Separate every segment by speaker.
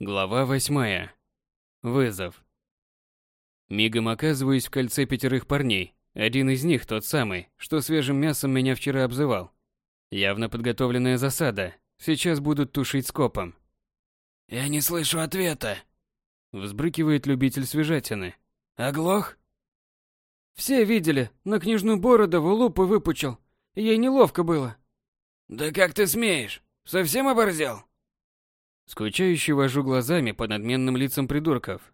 Speaker 1: Глава восьмая. Вызов. Мигом оказываюсь в кольце пятерых парней. Один из них тот самый, что свежим мясом меня вчера обзывал. Явно подготовленная засада. Сейчас будут тушить скопом.
Speaker 2: «Я не слышу ответа», —
Speaker 1: взбрыкивает любитель свежатины.
Speaker 2: «Оглох?»
Speaker 3: «Все видели, на княжну Бородову лупу выпучил. Ей неловко было».
Speaker 2: «Да как ты смеешь? Совсем оборзел?»
Speaker 1: Скучающе вожу глазами по надменным лицам придурков.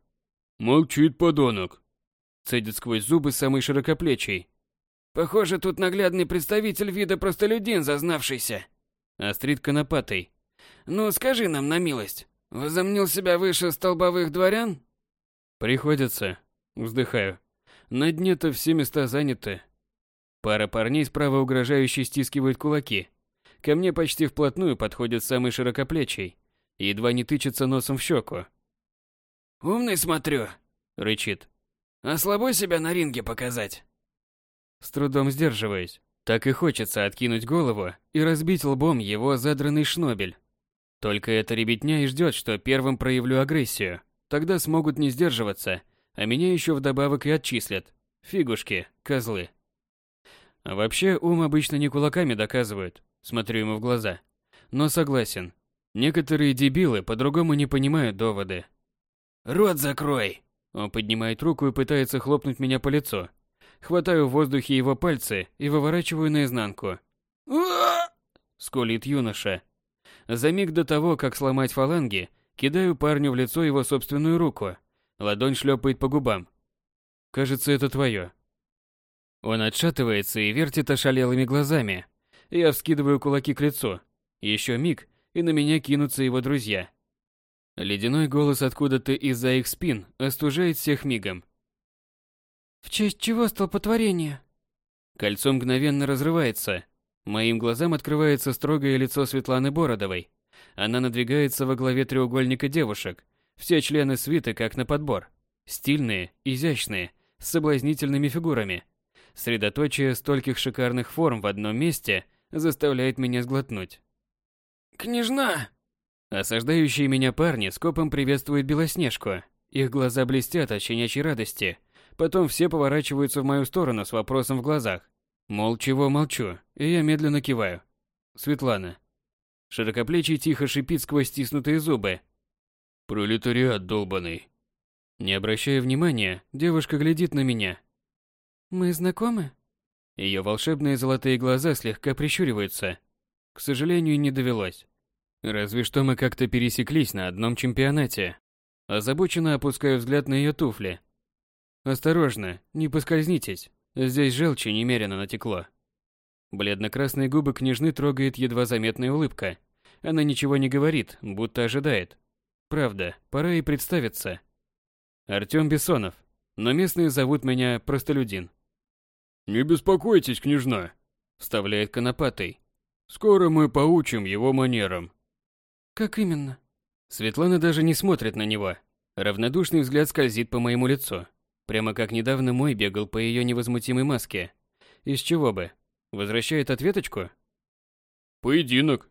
Speaker 4: «Молчит подонок!»
Speaker 1: Цедит сквозь зубы самый широкоплечий.
Speaker 2: «Похоже, тут наглядный представитель вида простолюдин, зазнавшийся!»
Speaker 1: Острит конопатый.
Speaker 2: «Ну, скажи нам на милость, возомнил себя выше столбовых дворян?»
Speaker 1: «Приходится», вздыхаю. На дне-то все места заняты. Пара парней справа угрожающе стискивают кулаки. Ко мне почти вплотную подходит самый широкоплечий едва не тычется носом в щеку.
Speaker 2: «Умный смотрю», — рычит. «А слабо себя на ринге показать?»
Speaker 1: С трудом сдерживаюсь. Так и хочется откинуть голову и разбить лбом его задранный шнобель. Только эта ребятня и ждет, что первым проявлю агрессию. Тогда смогут не сдерживаться, а меня еще вдобавок и отчислят. Фигушки, козлы. А вообще, ум обычно не кулаками доказывают, смотрю ему в глаза. Но согласен, Некоторые дебилы по-другому не понимают доводы.
Speaker 2: «Рот закрой!»
Speaker 1: Он поднимает руку и пытается хлопнуть меня по лицу. Хватаю в воздухе его пальцы и выворачиваю наизнанку. Скулит юноша. За миг до того, как сломать фаланги, кидаю парню в лицо его собственную руку. Ладонь шлепает по губам. Кажется, это твое. Он отшатывается и вертит ошалелыми глазами. Я вскидываю кулаки к лицу. Еще миг, и на меня кинутся его друзья. Ледяной голос откуда-то из-за их спин остужает всех мигом.
Speaker 3: «В честь чего столпотворение?»
Speaker 1: Кольцо мгновенно разрывается. Моим глазам открывается строгое лицо Светланы Бородовой. Она надвигается во главе треугольника девушек. Все члены свиты как на подбор. Стильные, изящные, с соблазнительными фигурами. Средоточие стольких шикарных форм в одном месте заставляет меня сглотнуть.
Speaker 2: «Княжна!»
Speaker 1: Осаждающие меня парни скопом приветствуют Белоснежку. Их глаза блестят от щенячьей радости. Потом все поворачиваются в мою сторону с вопросом в глазах. Мол, чего молчу, и я медленно киваю. Светлана. Широкоплечий тихо шипит сквозь стиснутые зубы.
Speaker 4: «Пролетариат долбаный».
Speaker 1: Не обращая внимания, девушка глядит на меня.
Speaker 3: «Мы знакомы?»
Speaker 1: Ее волшебные золотые глаза слегка прищуриваются. К сожалению, не довелось. Разве что мы как-то пересеклись на одном чемпионате. Озабоченно опускаю взгляд на ее туфли. Осторожно, не поскользнитесь. Здесь желчи немерено натекло. Бледно-красные губы княжны трогает едва заметная улыбка. Она ничего не говорит, будто ожидает. Правда, пора и представиться. Артём Бессонов, но местные зовут меня Простолюдин.
Speaker 4: «Не беспокойтесь, княжна», — вставляет Конопатый. Скоро мы поучим его манерам.
Speaker 3: Как именно?
Speaker 1: Светлана даже не смотрит на него. Равнодушный взгляд скользит по моему лицу. Прямо как недавно мой бегал по ее невозмутимой маске. Из чего бы? Возвращает ответочку?
Speaker 4: Поединок.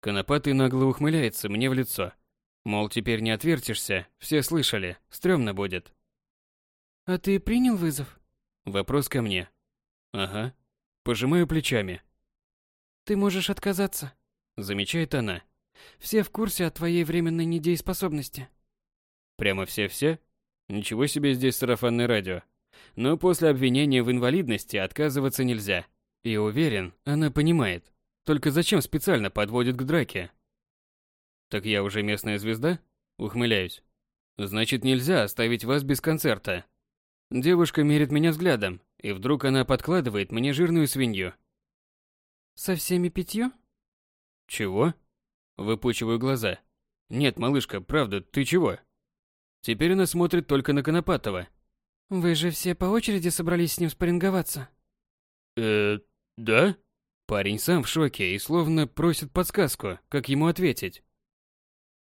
Speaker 1: Конопатый нагло ухмыляется мне в лицо. Мол, теперь не отвертишься, все слышали, стрёмно будет.
Speaker 3: А ты принял вызов?
Speaker 1: Вопрос ко мне. Ага. Пожимаю плечами.
Speaker 3: Ты можешь отказаться,
Speaker 1: замечает она.
Speaker 3: Все в курсе о твоей временной недееспособности.
Speaker 1: Прямо все-все? Ничего себе здесь сарафанное радио. Но после обвинения в инвалидности отказываться нельзя. И уверен, она понимает. Только зачем специально подводит к драке? Так я уже местная звезда? Ухмыляюсь. Значит, нельзя оставить вас без концерта. Девушка мерит меня взглядом, и вдруг она подкладывает мне жирную свинью.
Speaker 3: Со всеми пятью?
Speaker 1: Чего? Выпучиваю глаза. Нет, малышка, правда, ты чего? Теперь она смотрит только на Конопатова.
Speaker 3: Вы же все по очереди собрались с ним спарринговаться?
Speaker 4: Э, да?
Speaker 1: Парень сам в шоке и словно просит подсказку, как ему ответить.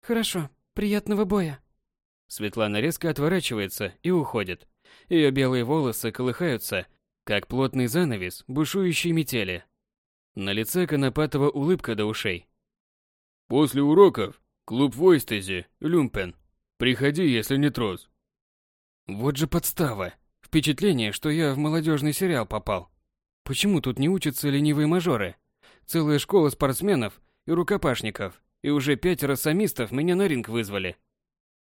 Speaker 3: Хорошо, приятного боя.
Speaker 1: Светлана резко отворачивается и уходит. Ее белые волосы колыхаются, как плотный занавес бушующей метели. На лице Конопатова улыбка до ушей.
Speaker 4: «После уроков Клуб в Ойстезе, Люмпен. Приходи, если не трус.
Speaker 1: Вот же подстава. Впечатление, что я в молодежный сериал попал. Почему тут не учатся ленивые мажоры? Целая школа спортсменов и рукопашников, и уже пятеро самистов меня на ринг вызвали.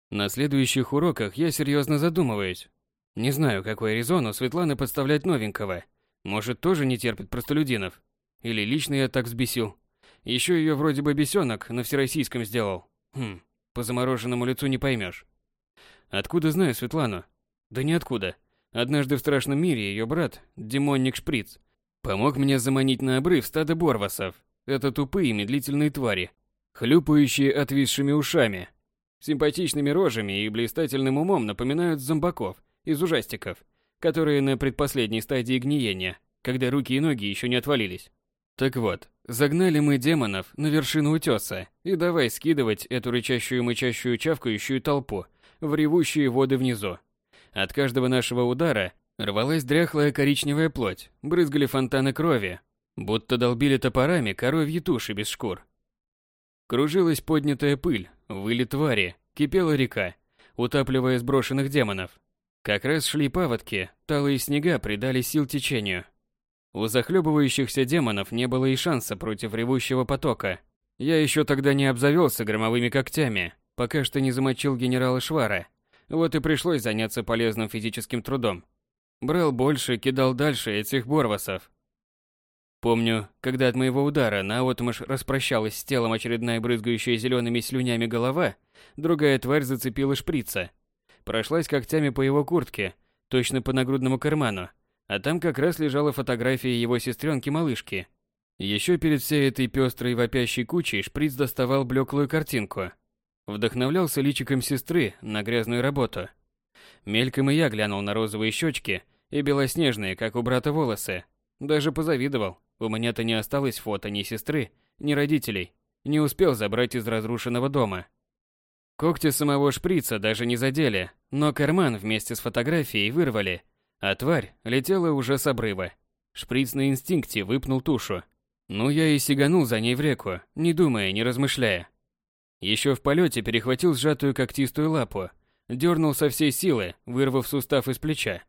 Speaker 1: На следующих уроках я серьезно задумываюсь. Не знаю, какой резон у Светланы подставлять новенького. Может, тоже не терпит простолюдинов. Или лично я так взбесил. Еще ее вроде бы бесенок на всероссийском сделал. Хм, по замороженному лицу не поймешь. Откуда знаю Светлану? Да ниоткуда. Однажды в страшном мире ее брат, демонник Шприц, помог мне заманить на обрыв стадо борвасов. Это тупые медлительные твари, хлюпающие отвисшими ушами, симпатичными рожами и блистательным умом напоминают зомбаков из ужастиков, которые на предпоследней стадии гниения, когда руки и ноги еще не отвалились. Так вот, загнали мы демонов на вершину утеса, и давай скидывать эту рычащую, мычащую, чавкающую толпу в ревущие воды внизу. От каждого нашего удара рвалась дряхлая коричневая плоть, брызгали фонтаны крови, будто долбили топорами коровьи туши без шкур. Кружилась поднятая пыль, выли твари, кипела река, утапливая сброшенных демонов. Как раз шли паводки, талые снега придали сил течению – у захлебывающихся демонов не было и шанса против ревущего потока. Я еще тогда не обзавелся громовыми когтями, пока что не замочил генерала Швара. Вот и пришлось заняться полезным физическим трудом. Брал больше, кидал дальше этих борвасов. Помню, когда от моего удара наотмашь распрощалась с телом очередная брызгающая зелеными слюнями голова, другая тварь зацепила шприца. Прошлась когтями по его куртке, точно по нагрудному карману, а там как раз лежала фотография его сестренки-малышки. Еще перед всей этой пестрой вопящей кучей шприц доставал блеклую картинку. Вдохновлялся личиком сестры на грязную работу. Мельком и я глянул на розовые щечки и белоснежные, как у брата, волосы. Даже позавидовал. У меня-то не осталось фото ни сестры, ни родителей. Не успел забрать из разрушенного дома. Когти самого шприца даже не задели, но карман вместе с фотографией вырвали – а тварь летела уже с обрыва. Шприц на инстинкте выпнул тушу. Ну я и сиганул за ней в реку, не думая, не размышляя. Еще в полете перехватил сжатую когтистую лапу, дернул со всей силы, вырвав сустав из плеча.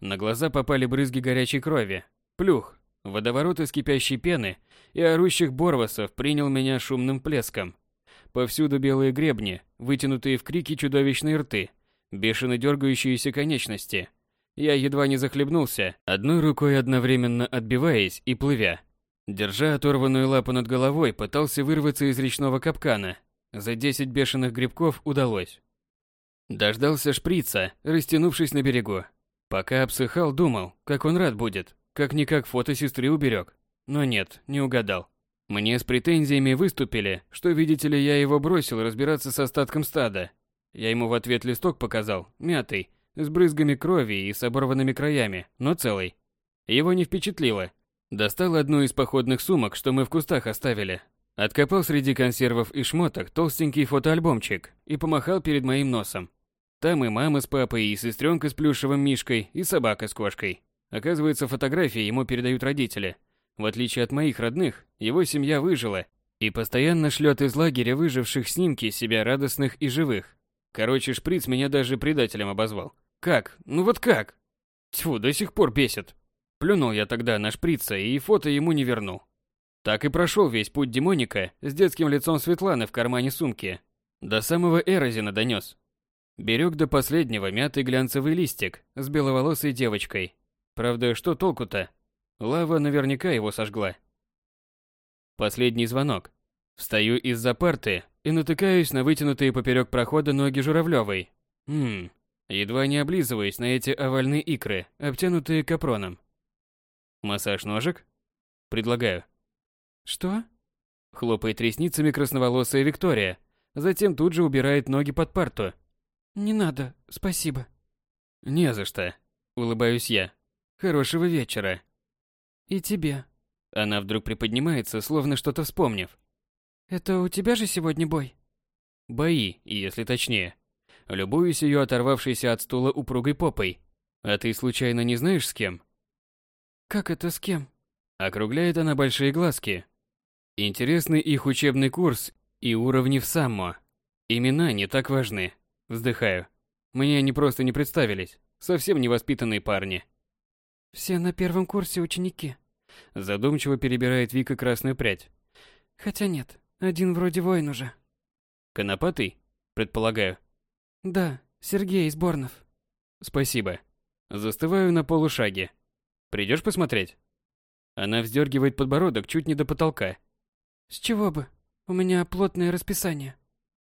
Speaker 1: На глаза попали брызги горячей крови. Плюх, водоворот из кипящей пены и орущих борвасов принял меня шумным плеском. Повсюду белые гребни, вытянутые в крики чудовищные рты, бешено дергающиеся конечности – я едва не захлебнулся, одной рукой одновременно отбиваясь и плывя. Держа оторванную лапу над головой, пытался вырваться из речного капкана. За десять бешеных грибков удалось. Дождался шприца, растянувшись на берегу. Пока обсыхал, думал, как он рад будет, как-никак фото сестры уберег. Но нет, не угадал. Мне с претензиями выступили, что, видите ли, я его бросил разбираться с остатком стада. Я ему в ответ листок показал, мятый, с брызгами крови и с оборванными краями, но целый. Его не впечатлило. Достал одну из походных сумок, что мы в кустах оставили. Откопал среди консервов и шмоток толстенький фотоальбомчик и помахал перед моим носом. Там и мама с папой, и сестренка с плюшевым мишкой, и собака с кошкой. Оказывается, фотографии ему передают родители. В отличие от моих родных, его семья выжила и постоянно шлет из лагеря выживших снимки себя радостных и живых. Короче, шприц меня даже предателем обозвал. Как? Ну вот как? Тьфу, до сих пор бесит. Плюнул я тогда на шприца и фото ему не вернул. Так и прошел весь путь демоника с детским лицом Светланы в кармане сумки. До самого Эрозина донес. Берег до последнего мятый глянцевый листик с беловолосой девочкой. Правда, что толку-то? Лава наверняка его сожгла. Последний звонок. Встаю из-за парты и натыкаюсь на вытянутые поперек прохода ноги Журавлевой. Хм, едва не облизываясь на эти овальные икры, обтянутые капроном. «Массаж ножек?» «Предлагаю».
Speaker 3: «Что?»
Speaker 1: Хлопает ресницами красноволосая Виктория, затем тут же убирает ноги под парту.
Speaker 3: «Не надо, спасибо».
Speaker 1: «Не за что», — улыбаюсь я. «Хорошего вечера».
Speaker 3: «И тебе».
Speaker 1: Она вдруг приподнимается, словно что-то вспомнив.
Speaker 3: «Это у тебя же сегодня бой?»
Speaker 1: «Бои, если точнее». Любуюсь ее оторвавшейся от стула упругой попой. А ты случайно не знаешь с кем?
Speaker 3: Как это с кем?
Speaker 1: Округляет она большие глазки. Интересный их учебный курс и уровни в саммо. Имена не так важны. Вздыхаю. Мне они просто не представились. Совсем невоспитанные парни.
Speaker 3: Все на первом курсе ученики.
Speaker 1: Задумчиво перебирает Вика красную прядь.
Speaker 3: Хотя нет, один вроде воин уже.
Speaker 1: Конопатый? Предполагаю.
Speaker 3: Да, Сергей из Борнов.
Speaker 1: Спасибо. Застываю на полушаге. Придешь посмотреть? Она вздергивает подбородок чуть не до потолка.
Speaker 3: С чего бы? У меня плотное расписание.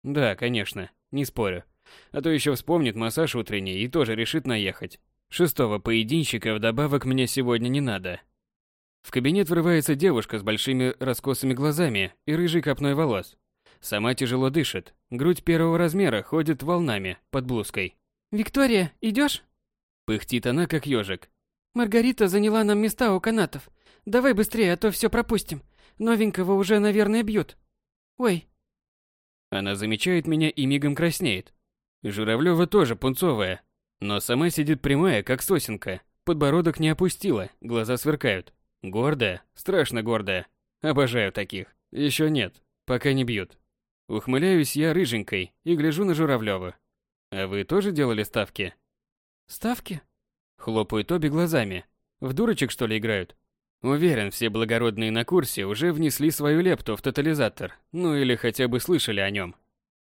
Speaker 1: Да, конечно, не спорю. А то еще вспомнит массаж утренний и тоже решит наехать. Шестого поединщика вдобавок мне сегодня не надо. В кабинет врывается девушка с большими раскосыми глазами и рыжей копной волос. Сама тяжело дышит, грудь первого размера ходит волнами под блузкой.
Speaker 3: «Виктория, идешь?
Speaker 1: Пыхтит она, как ежик.
Speaker 3: «Маргарита заняла нам места у канатов. Давай быстрее, а то все пропустим. Новенького уже, наверное, бьют. Ой».
Speaker 1: Она замечает меня и мигом краснеет. Журавлева тоже пунцовая, но сама сидит прямая, как сосенка. Подбородок не опустила, глаза сверкают. Гордая, страшно гордая. Обожаю таких. Еще нет, пока не бьют. Ухмыляюсь я рыженькой и гляжу на Журавлёву. А вы тоже делали ставки?
Speaker 3: Ставки?
Speaker 1: Хлопают обе глазами. В дурочек что ли играют? Уверен, все благородные на курсе уже внесли свою лепту в тотализатор, ну или хотя бы слышали о нем.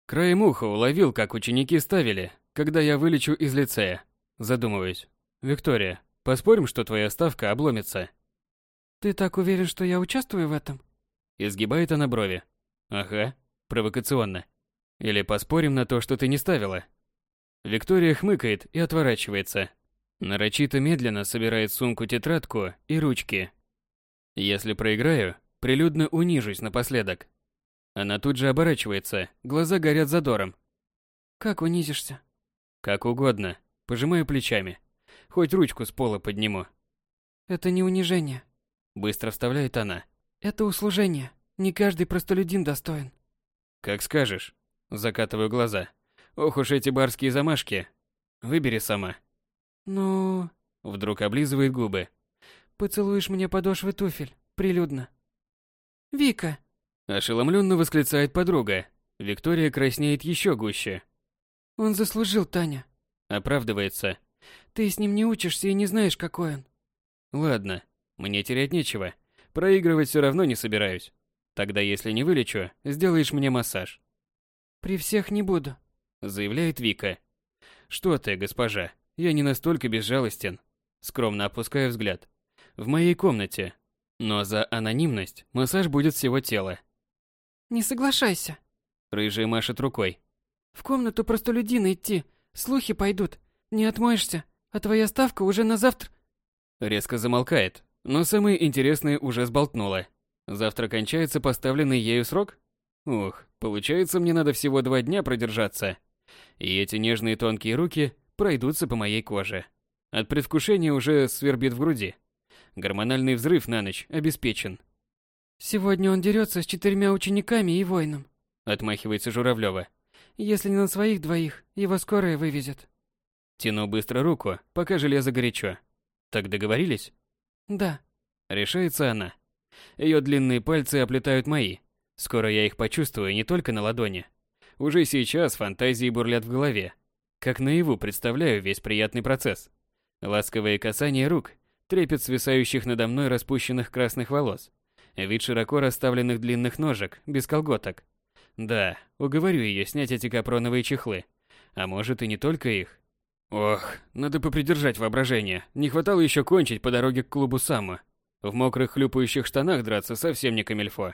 Speaker 1: Краем уха уловил, как ученики ставили, когда я вылечу из лицея. Задумываюсь. Виктория, поспорим, что твоя ставка обломится?
Speaker 3: Ты так уверен, что я участвую в этом?
Speaker 1: Изгибает она брови. Ага, провокационно. Или поспорим на то, что ты не ставила? Виктория хмыкает и отворачивается. Нарочито медленно собирает сумку-тетрадку и ручки. Если проиграю, прилюдно унижусь напоследок. Она тут же оборачивается, глаза горят задором.
Speaker 3: Как унизишься?
Speaker 1: Как угодно. Пожимаю плечами. Хоть ручку с пола подниму.
Speaker 3: Это не унижение.
Speaker 1: Быстро вставляет она.
Speaker 3: Это услужение. Не каждый простолюдин достоин.
Speaker 1: Как скажешь. Закатываю глаза. Ох уж эти барские замашки. Выбери сама.
Speaker 3: Ну...
Speaker 1: Вдруг облизывает губы.
Speaker 3: Поцелуешь мне подошвы туфель. Прилюдно. Вика.
Speaker 1: Ошеломленно восклицает подруга. Виктория краснеет еще гуще.
Speaker 3: Он заслужил, Таня.
Speaker 1: Оправдывается.
Speaker 3: Ты с ним не учишься и не знаешь, какой он.
Speaker 1: Ладно, мне терять нечего. Проигрывать все равно не собираюсь. Тогда, если не вылечу, сделаешь мне массаж.
Speaker 3: При всех не буду,
Speaker 1: заявляет Вика. Что ты, госпожа? Я не настолько безжалостен. Скромно опускаю взгляд. В моей комнате. Но за анонимность массаж будет всего тела.
Speaker 3: Не соглашайся.
Speaker 1: Рыжая машет рукой.
Speaker 3: В комнату простолюдина идти. Слухи пойдут. Не отмоешься. А твоя ставка уже на завтра...
Speaker 1: Резко замолкает, но самое интересное уже сболтнуло. Завтра кончается поставленный ею срок? Ух, получается, мне надо всего два дня продержаться. И эти нежные тонкие руки пройдутся по моей коже. От предвкушения уже свербит в груди. Гормональный взрыв на ночь обеспечен.
Speaker 3: Сегодня он дерется с четырьмя учениками и воином.
Speaker 1: Отмахивается Журавлева.
Speaker 3: Если не на своих двоих, его скорая вывезет.
Speaker 1: Тяну быстро руку, пока железо горячо. Так договорились?
Speaker 3: Да.
Speaker 1: Решается она. Ее длинные пальцы оплетают мои. Скоро я их почувствую не только на ладони. Уже сейчас фантазии бурлят в голове. Как наяву представляю весь приятный процесс. Ласковые касания рук, трепет свисающих надо мной распущенных красных волос, вид широко расставленных длинных ножек, без колготок. Да, уговорю ее снять эти капроновые чехлы. А может и не только их. Ох, надо попридержать воображение. Не хватало еще кончить по дороге к клубу Сама. В мокрых хлюпающих штанах драться совсем не камельфо.